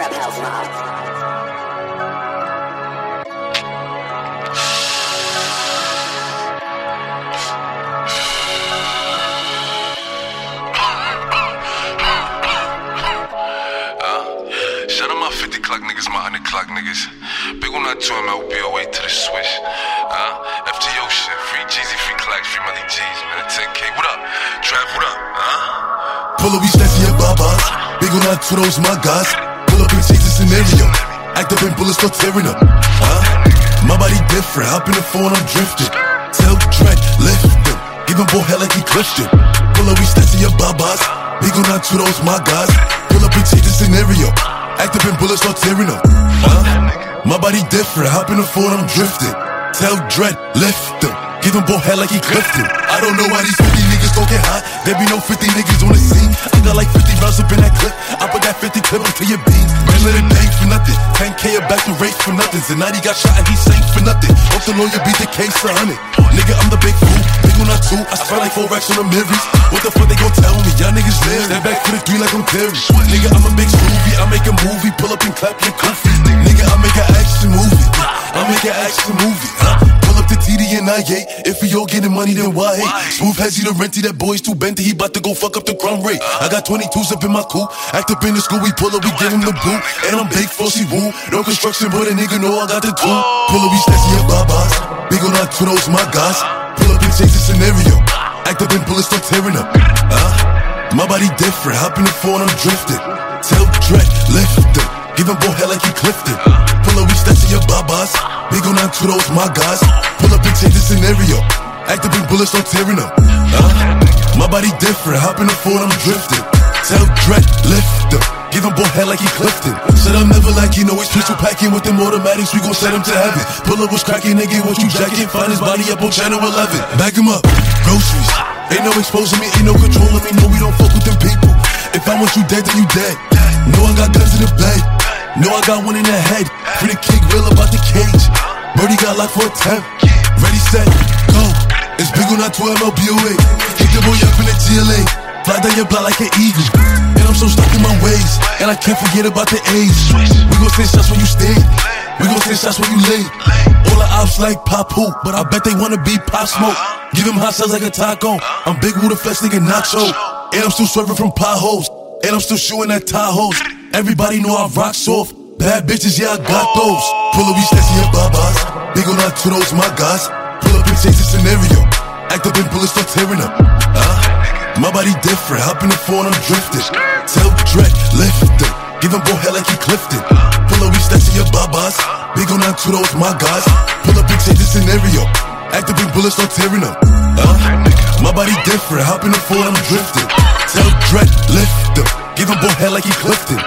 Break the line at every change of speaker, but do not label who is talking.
Trap House Mob.
Uh, shout out my 50 clock niggas, my 100 clock niggas. Big on that 2 MLBOA to the switch. Uh, FTO shit, free Jeezy, free Clacks, free Melly G's, man. 10K, what up? Trap, what up? Huh?
Pull up, we sexy and babas. Big on that to those my guys. Pull up and change the scenario. Act up and bullets start tearing up. Huh? My body different. Hop in the phone, I'm drifting. Tell Drake, lift them. Give him boy hell like he Christian. Pull up, we sexy and babas. Big on that to those my guys. Pull up and change the scenario. Act up and bullets start tearing up. Huh? My body different. Hop in the phone, I'm drifting. Tell Dread, lift them. Give him boy hell like he Clifton. I don't know why these 50 niggas get hot. There be no 50 niggas on the scene. I got like 50 rounds up in that clip. I put that 50 clip into your beat. Remember the name for nothing. 10K about the race for nothing. Zanotti got shot and he sank for nothing. Hope the lawyer beat the case for 100. Nigga, I'm the big fool. Big on that two. I spent like 4 racks on the mirrors. What the fuck they gon' tell me? Y'all niggas live. Stand back for the three like I'm Terry. Nigga, I'm a big movie. I make a movie. Pull up and clap your coffee. Nigga, I make an action movie. I make an action movie. Pull up the TD and I get money, then why hate? Smooth hezzy the renty, that boy's too benty, he bout to go fuck up the crumb rate. I got 22s up in my coupe, act up in the school, we pull up, we give him the boot. And I'm big, fussy woo, no construction, but a nigga know I got the tool Pull up, we snatchy my boss. big on our two, those my guys. Pull up and change the scenario, act up and bullets start tearing up. Huh? My body different, hop in the phone, I'm drifting. Tell Dredd, lift it. Give him both hell like he Clifton. Pull up, we step to your boss. Big on that to those my guys. Pull up and change the scenario. Act up and bullets start tearing up. Huh? My body different. Hop in the phone, I'm drifting. Tell Drake, lift them. Give him boy head like he Clifton. Said I'm never like you know it's pistol packing with them automatics. We gon' send him to heaven. Pull up was cracking, nigga. What you jacking? Find his body up on channel 11. Back him up. Groceries. Ain't no exposing me, ain't no controlling me. No, we don't fuck with them people. If I want you dead, then you dead. No, I got guns in the bed. No, I got one in the head. Free the kick, real about the cage. Birdie got locked for a 10. Ready, set. It's big on that 12 LBOA. Kick the boy up in the GLA. Fly down your block like an eagle. And I'm so stuck in my ways. And I can't forget about the age. We gon' send shots when you stay. We gon' send shots when you late. All the ops like pop hoop, but I bet they wanna be pop smoke. Give him hot sauce like a taco. I'm big with a flex nigga nacho. And I'm still swerving from potholes. And I'm still shooting at Tahoes. Everybody know I rock soft. Bad bitches, yeah, I got those. Pull up, we sexy and babas. Big on that to those, my guys. Pull up and change the scenario. Act up and bullets start tearing up. Huh? My body different. Hop in the phone, I'm drifting. Tell Drake, lift them. Give him boy hell like he Clifton. Pull up, we sexy and babas. Big on to those, my guys. Pull up and change the scenario. Act up and bullets start tearing up. Huh? My body different. Hop in the phone, I'm drifting. Tell Drake, lift them. Give him boy hell like he Clifton.